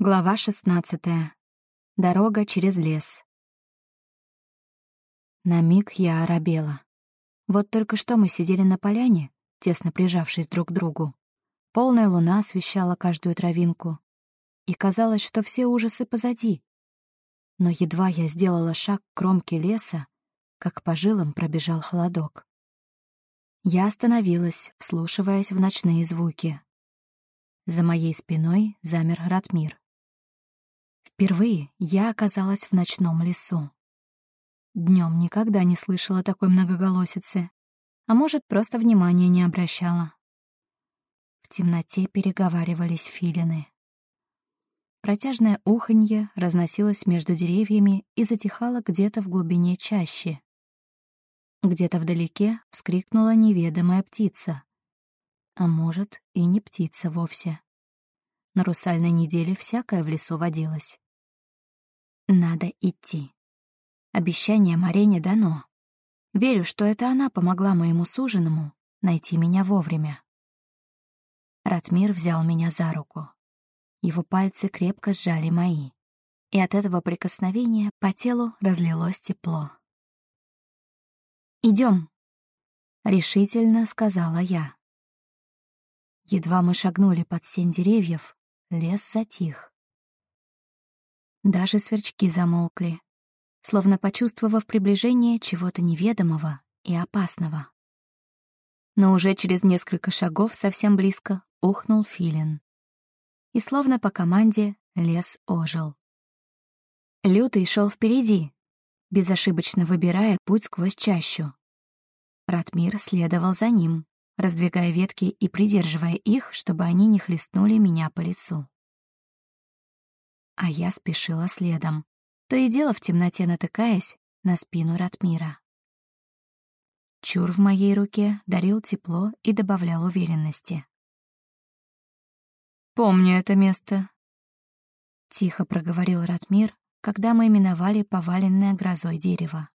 Глава шестнадцатая. Дорога через лес. На миг я оробела. Вот только что мы сидели на поляне, тесно прижавшись друг к другу. Полная луна освещала каждую травинку. И казалось, что все ужасы позади. Но едва я сделала шаг к кромке леса, как по жилам пробежал холодок. Я остановилась, вслушиваясь в ночные звуки. За моей спиной замер Ратмир. Впервые я оказалась в ночном лесу. Днем никогда не слышала такой многоголосицы, а может, просто внимания не обращала. В темноте переговаривались филины. Протяжное уханье разносилось между деревьями и затихало где-то в глубине чащи. Где-то вдалеке вскрикнула неведомая птица. А может, и не птица вовсе. На русальной неделе всякое в лесу водилось. Надо идти. Обещание Марене дано. Верю, что это она помогла моему суженому найти меня вовремя. Ратмир взял меня за руку. Его пальцы крепко сжали мои, и от этого прикосновения по телу разлилось тепло. Идем, решительно сказала я. Едва мы шагнули под сень деревьев, лес затих. Даже сверчки замолкли, словно почувствовав приближение чего-то неведомого и опасного. Но уже через несколько шагов совсем близко ухнул филин. И словно по команде лес ожил. Лютый шел впереди, безошибочно выбирая путь сквозь чащу. Ратмир следовал за ним, раздвигая ветки и придерживая их, чтобы они не хлестнули меня по лицу а я спешила следом, то и дело в темноте натыкаясь на спину Ратмира. Чур в моей руке дарил тепло и добавлял уверенности. «Помню это место», — тихо проговорил Ратмир, когда мы миновали поваленное грозой дерево.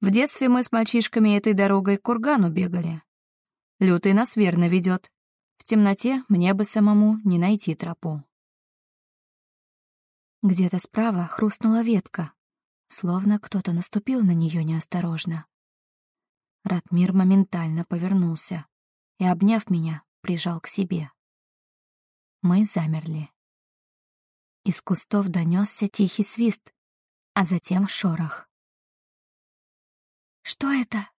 «В детстве мы с мальчишками этой дорогой к кургану бегали. Лютый нас верно ведет. В темноте мне бы самому не найти тропу». Где-то справа хрустнула ветка, словно кто-то наступил на нее неосторожно. Ратмир моментально повернулся и, обняв меня, прижал к себе. Мы замерли. Из кустов донесся тихий свист, а затем шорох. «Что это?»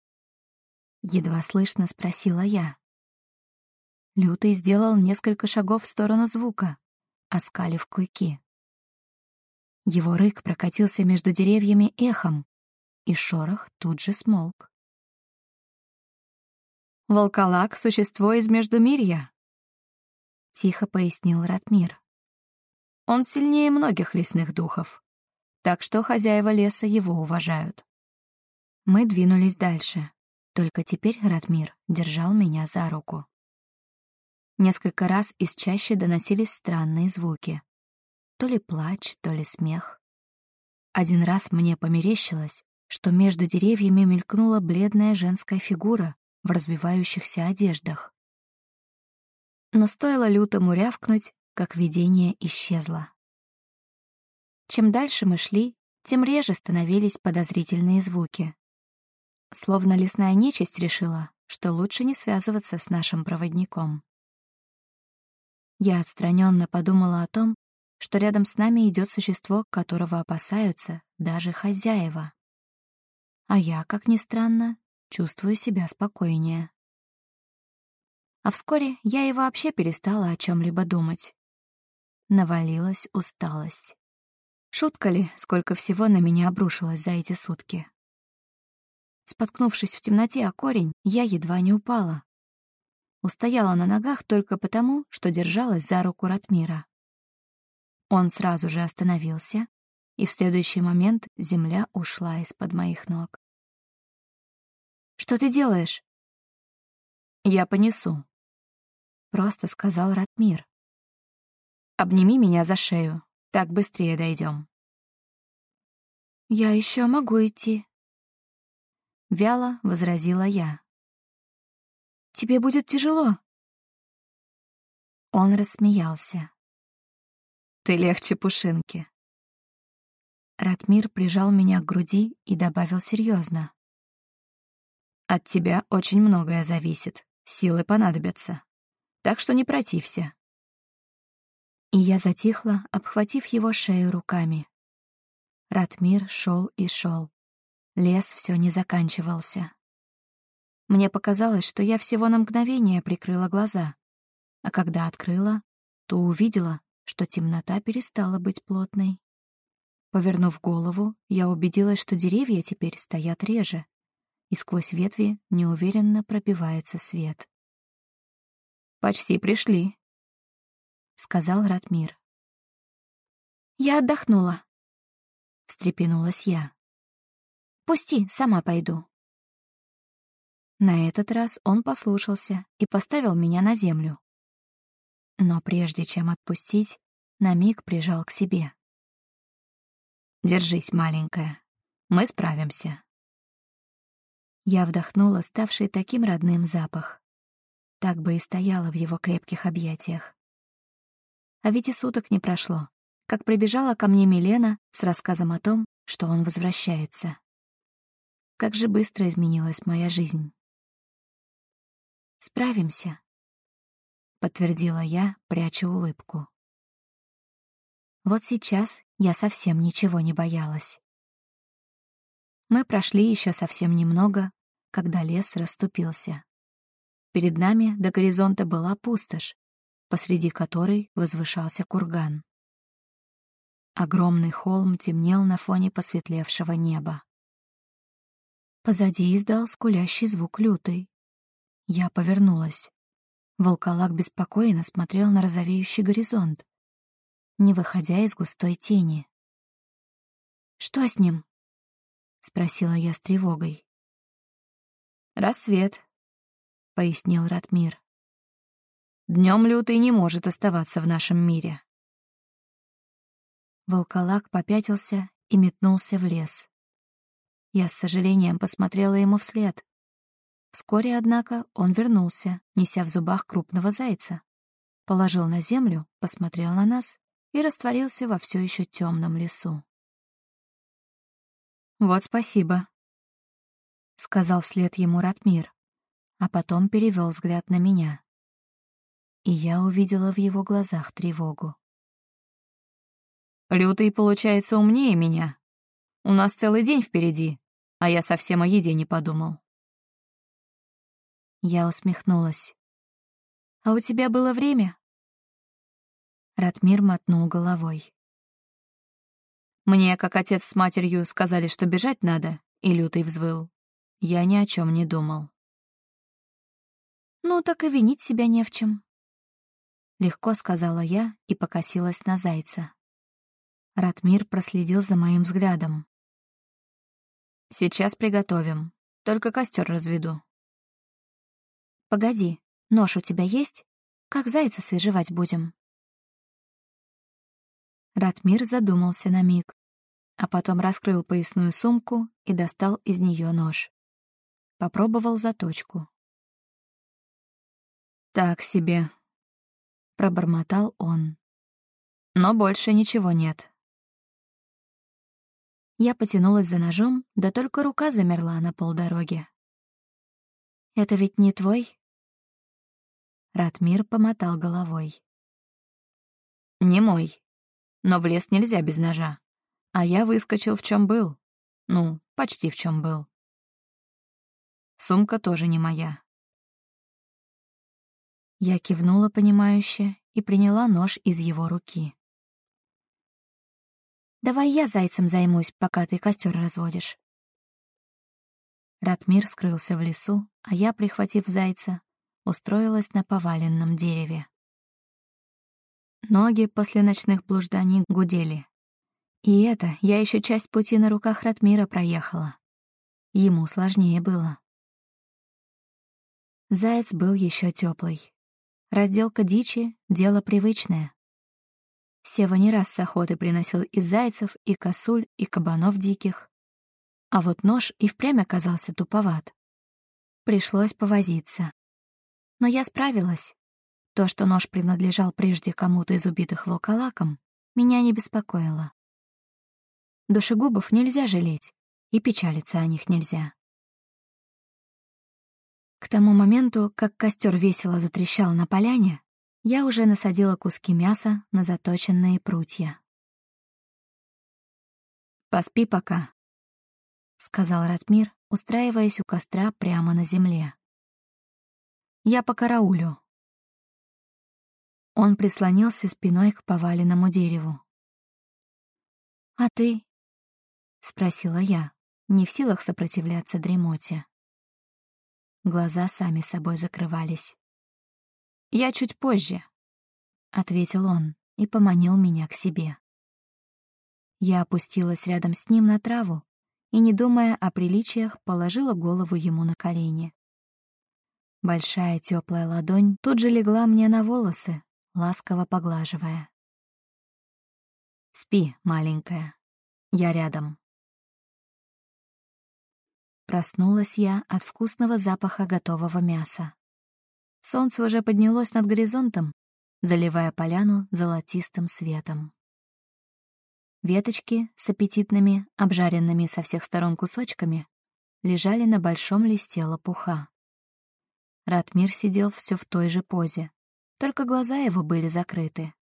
— едва слышно спросила я. Лютый сделал несколько шагов в сторону звука, оскалив клыки. Его рык прокатился между деревьями эхом, и шорох тут же смолк. «Волколак — существо из Междумирья», — тихо пояснил Ратмир. «Он сильнее многих лесных духов, так что хозяева леса его уважают». Мы двинулись дальше, только теперь Ратмир держал меня за руку. Несколько раз из чаще доносились странные звуки. То ли плач, то ли смех. Один раз мне померещилось, что между деревьями мелькнула бледная женская фигура в развивающихся одеждах. Но стоило лютому рявкнуть, как видение исчезло. Чем дальше мы шли, тем реже становились подозрительные звуки. Словно лесная нечисть решила, что лучше не связываться с нашим проводником. Я отстраненно подумала о том, что рядом с нами идет существо, которого опасаются даже хозяева. А я, как ни странно, чувствую себя спокойнее. А вскоре я и вообще перестала о чем-либо думать. Навалилась усталость. Шутка ли, сколько всего на меня обрушилось за эти сутки. Споткнувшись в темноте о корень, я едва не упала. Устояла на ногах только потому, что держалась за руку Ратмира. Он сразу же остановился, и в следующий момент земля ушла из-под моих ног. «Что ты делаешь?» «Я понесу», — просто сказал Ратмир. «Обними меня за шею, так быстрее дойдем». «Я еще могу идти», — вяло возразила я. «Тебе будет тяжело». Он рассмеялся. Ты легче пушинки. Ратмир прижал меня к груди и добавил серьезно. От тебя очень многое зависит, силы понадобятся. Так что не протився. И я затихла, обхватив его шею руками. Ратмир шел и шел. Лес все не заканчивался. Мне показалось, что я всего на мгновение прикрыла глаза, а когда открыла, то увидела, что темнота перестала быть плотной. Повернув голову, я убедилась, что деревья теперь стоят реже, и сквозь ветви неуверенно пробивается свет. «Почти пришли», — сказал Ратмир. «Я отдохнула», — встрепенулась я. «Пусти, сама пойду». На этот раз он послушался и поставил меня на землю. Но прежде чем отпустить, на миг прижал к себе. Держись, маленькая. Мы справимся. Я вдохнула ставший таким родным запах. Так бы и стояла в его крепких объятиях. А ведь и суток не прошло, как прибежала ко мне Милена с рассказом о том, что он возвращается. Как же быстро изменилась моя жизнь. «Справимся», — подтвердила я, пряча улыбку. Вот сейчас я совсем ничего не боялась. Мы прошли еще совсем немного, когда лес расступился. Перед нами до горизонта была пустошь, посреди которой возвышался курган. Огромный холм темнел на фоне посветлевшего неба. Позади издал скулящий звук лютый. Я повернулась. Волколак беспокойно смотрел на розовеющий горизонт не выходя из густой тени. «Что с ним?» — спросила я с тревогой. «Рассвет», — пояснил Ратмир. «Днем лютый не может оставаться в нашем мире». Волколак попятился и метнулся в лес. Я с сожалением посмотрела ему вслед. Вскоре, однако, он вернулся, неся в зубах крупного зайца. Положил на землю, посмотрел на нас и растворился во все еще темном лесу. «Вот спасибо», — сказал вслед ему Ратмир, а потом перевел взгляд на меня. И я увидела в его глазах тревогу. «Лютый, получается, умнее меня. У нас целый день впереди, а я совсем о еде не подумал». Я усмехнулась. «А у тебя было время?» Ратмир мотнул головой. Мне, как отец с матерью, сказали, что бежать надо, и лютый взвыл. Я ни о чем не думал. «Ну, так и винить себя не в чем», — легко сказала я и покосилась на зайца. Ратмир проследил за моим взглядом. «Сейчас приготовим, только костер разведу». «Погоди, нож у тебя есть? Как зайца свежевать будем?» Ратмир задумался на миг, а потом раскрыл поясную сумку и достал из нее нож. Попробовал заточку. «Так себе», — пробормотал он. «Но больше ничего нет». Я потянулась за ножом, да только рука замерла на полдороге. «Это ведь не твой?» Ратмир помотал головой. «Не мой но в лес нельзя без ножа. А я выскочил в чем был. Ну, почти в чем был. Сумка тоже не моя. Я кивнула понимающе и приняла нож из его руки. «Давай я зайцем займусь, пока ты костер разводишь». Ратмир скрылся в лесу, а я, прихватив зайца, устроилась на поваленном дереве. Ноги после ночных блужданий гудели. И это я еще часть пути на руках Ратмира проехала. Ему сложнее было. Заяц был еще теплый. Разделка дичи — дело привычное. Сева не раз с охоты приносил и зайцев, и косуль, и кабанов диких. А вот нож и впрямь оказался туповат. Пришлось повозиться. Но я справилась. То, что нож принадлежал прежде кому-то из убитых волколаком, меня не беспокоило. Душегубов нельзя жалеть, и печалиться о них нельзя. К тому моменту, как костер весело затрещал на поляне, я уже насадила куски мяса на заточенные прутья. «Поспи пока», — сказал Ратмир, устраиваясь у костра прямо на земле. «Я по караулю». Он прислонился спиной к поваленному дереву. «А ты?» — спросила я, не в силах сопротивляться дремоте. Глаза сами собой закрывались. «Я чуть позже», — ответил он и поманил меня к себе. Я опустилась рядом с ним на траву и, не думая о приличиях, положила голову ему на колени. Большая теплая ладонь тут же легла мне на волосы, ласково поглаживая. «Спи, маленькая, я рядом». Проснулась я от вкусного запаха готового мяса. Солнце уже поднялось над горизонтом, заливая поляну золотистым светом. Веточки с аппетитными, обжаренными со всех сторон кусочками лежали на большом листе лопуха. Ратмир сидел все в той же позе, только глаза его были закрыты.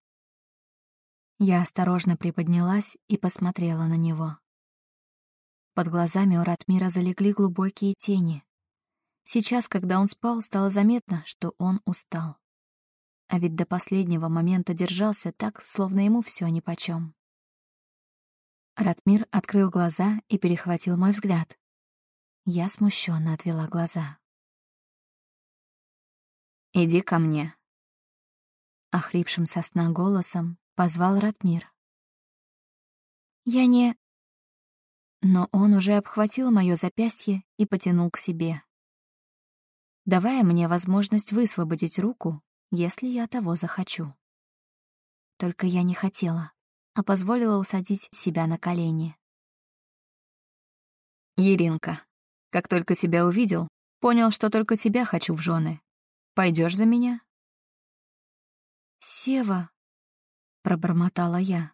Я осторожно приподнялась и посмотрела на него. Под глазами у Ратмира залегли глубокие тени. Сейчас, когда он спал, стало заметно, что он устал. А ведь до последнего момента держался так, словно ему все нипочем. Ратмир открыл глаза и перехватил мой взгляд. Я смущенно отвела глаза. «Иди ко мне», — охрипшим со сна голосом позвал Ратмир. «Я не...» но он уже обхватил мое запястье и потянул к себе, давая мне возможность высвободить руку, если я того захочу. Только я не хотела, а позволила усадить себя на колени. «Еринка, как только тебя увидел, понял, что только тебя хочу в жены. Пойдешь за меня?» «Сева», — пробормотала я.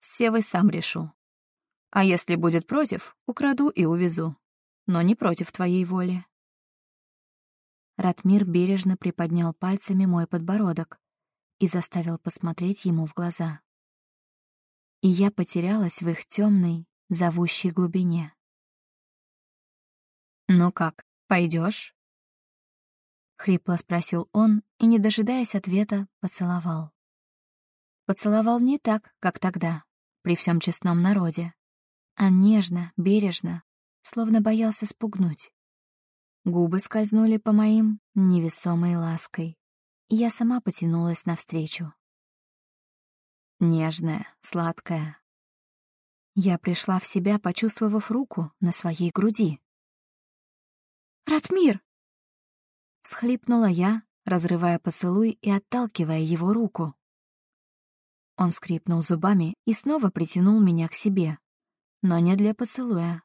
«С Севой сам решу. А если будет против, украду и увезу. Но не против твоей воли. Ратмир бережно приподнял пальцами мой подбородок и заставил посмотреть ему в глаза. И я потерялась в их темной, зовущей глубине. «Ну как, пойдешь? Хрипло спросил он и, не дожидаясь ответа, поцеловал. Поцеловал не так, как тогда, при всем честном народе а нежно, бережно, словно боялся спугнуть. Губы скользнули по моим невесомой лаской, и я сама потянулась навстречу. Нежная, сладкая. Я пришла в себя, почувствовав руку на своей груди. «Ратмир!» — схлипнула я, разрывая поцелуй и отталкивая его руку. Он скрипнул зубами и снова притянул меня к себе но не для поцелуя.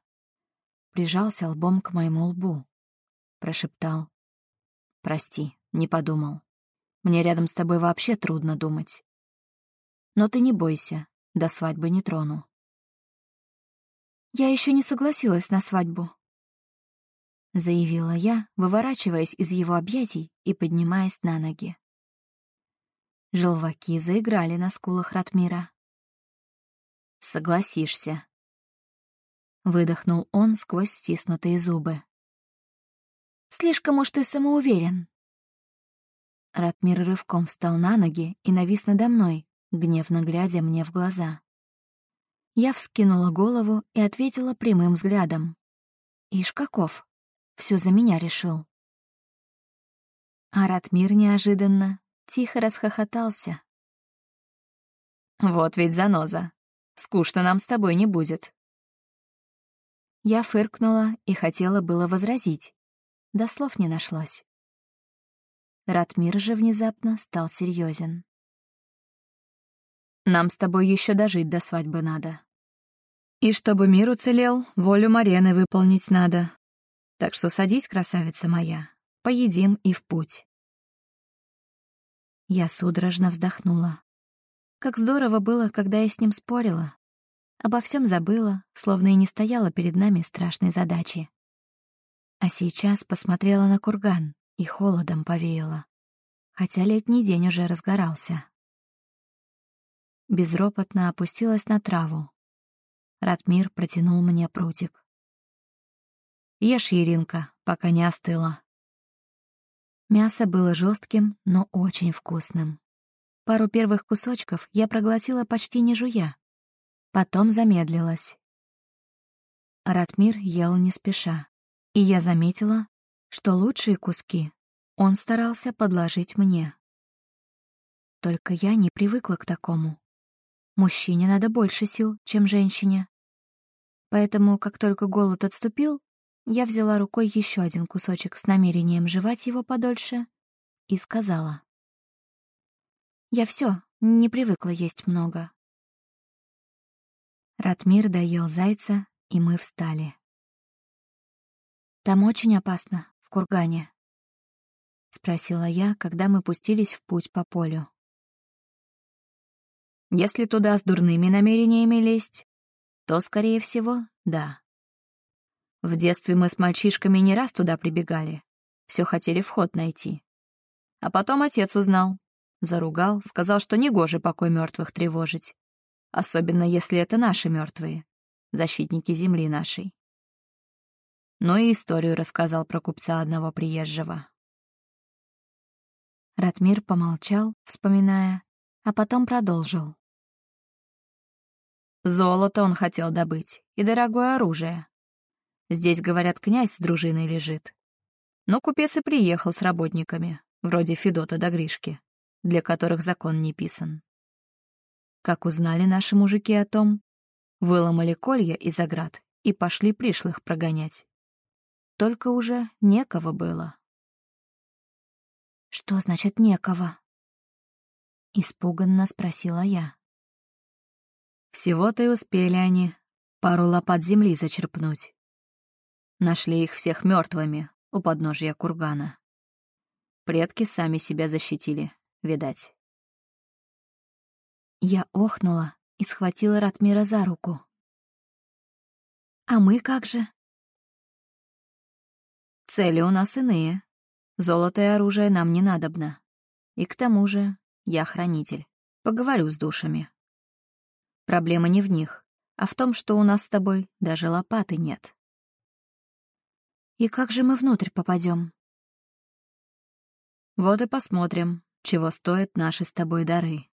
Прижался лбом к моему лбу. Прошептал. «Прости, не подумал. Мне рядом с тобой вообще трудно думать. Но ты не бойся, до свадьбы не трону». «Я еще не согласилась на свадьбу», — заявила я, выворачиваясь из его объятий и поднимаясь на ноги. Желваки заиграли на скулах Ратмира. «Согласишься», Выдохнул он сквозь стиснутые зубы. «Слишком уж ты самоуверен». Ратмир рывком встал на ноги и навис надо мной, гневно глядя мне в глаза. Я вскинула голову и ответила прямым взглядом. «Ишь каков, все за меня решил». А Ратмир неожиданно тихо расхохотался. «Вот ведь заноза. Скучно нам с тобой не будет. Я фыркнула и хотела было возразить. До слов не нашлось. Ратмир же внезапно стал серьезен. «Нам с тобой еще дожить до свадьбы надо. И чтобы мир уцелел, волю Марены выполнить надо. Так что садись, красавица моя, поедим и в путь». Я судорожно вздохнула. Как здорово было, когда я с ним спорила. Обо всем забыла, словно и не стояла перед нами страшной задачи. А сейчас посмотрела на курган и холодом повеяла, хотя летний день уже разгорался. Безропотно опустилась на траву. Ратмир протянул мне прутик. «Ешь, Иринка, пока не остыла». Мясо было жестким, но очень вкусным. Пару первых кусочков я проглотила почти не жуя. Потом замедлилась. Ратмир ел не спеша, и я заметила, что лучшие куски он старался подложить мне. Только я не привыкла к такому. Мужчине надо больше сил, чем женщине. Поэтому, как только голод отступил, я взяла рукой еще один кусочек с намерением жевать его подольше и сказала. Я все, не привыкла есть много. Ратмир доел зайца, и мы встали. «Там очень опасно, в кургане», — спросила я, когда мы пустились в путь по полю. «Если туда с дурными намерениями лезть, то, скорее всего, да. В детстве мы с мальчишками не раз туда прибегали, все хотели вход найти. А потом отец узнал, Заругал, сказал, что негоже покой мертвых тревожить. Особенно, если это наши мертвые, защитники земли нашей. Ну и историю рассказал про купца одного приезжего. Ратмир помолчал, вспоминая, а потом продолжил. Золото он хотел добыть и дорогое оружие. Здесь, говорят, князь с дружиной лежит. Но купец и приехал с работниками, вроде Федота да Гришки для которых закон не писан. Как узнали наши мужики о том, выломали колья из оград и пошли пришлых прогонять. Только уже некого было. «Что значит «некого»?» — испуганно спросила я. Всего-то и успели они пару лопат земли зачерпнуть. Нашли их всех мертвыми у подножия кургана. Предки сами себя защитили, видать. Я охнула и схватила Ратмира за руку. «А мы как же?» «Цели у нас иные. Золото и оружие нам не надобно. И к тому же я хранитель. Поговорю с душами. Проблема не в них, а в том, что у нас с тобой даже лопаты нет». «И как же мы внутрь попадем? «Вот и посмотрим, чего стоят наши с тобой дары.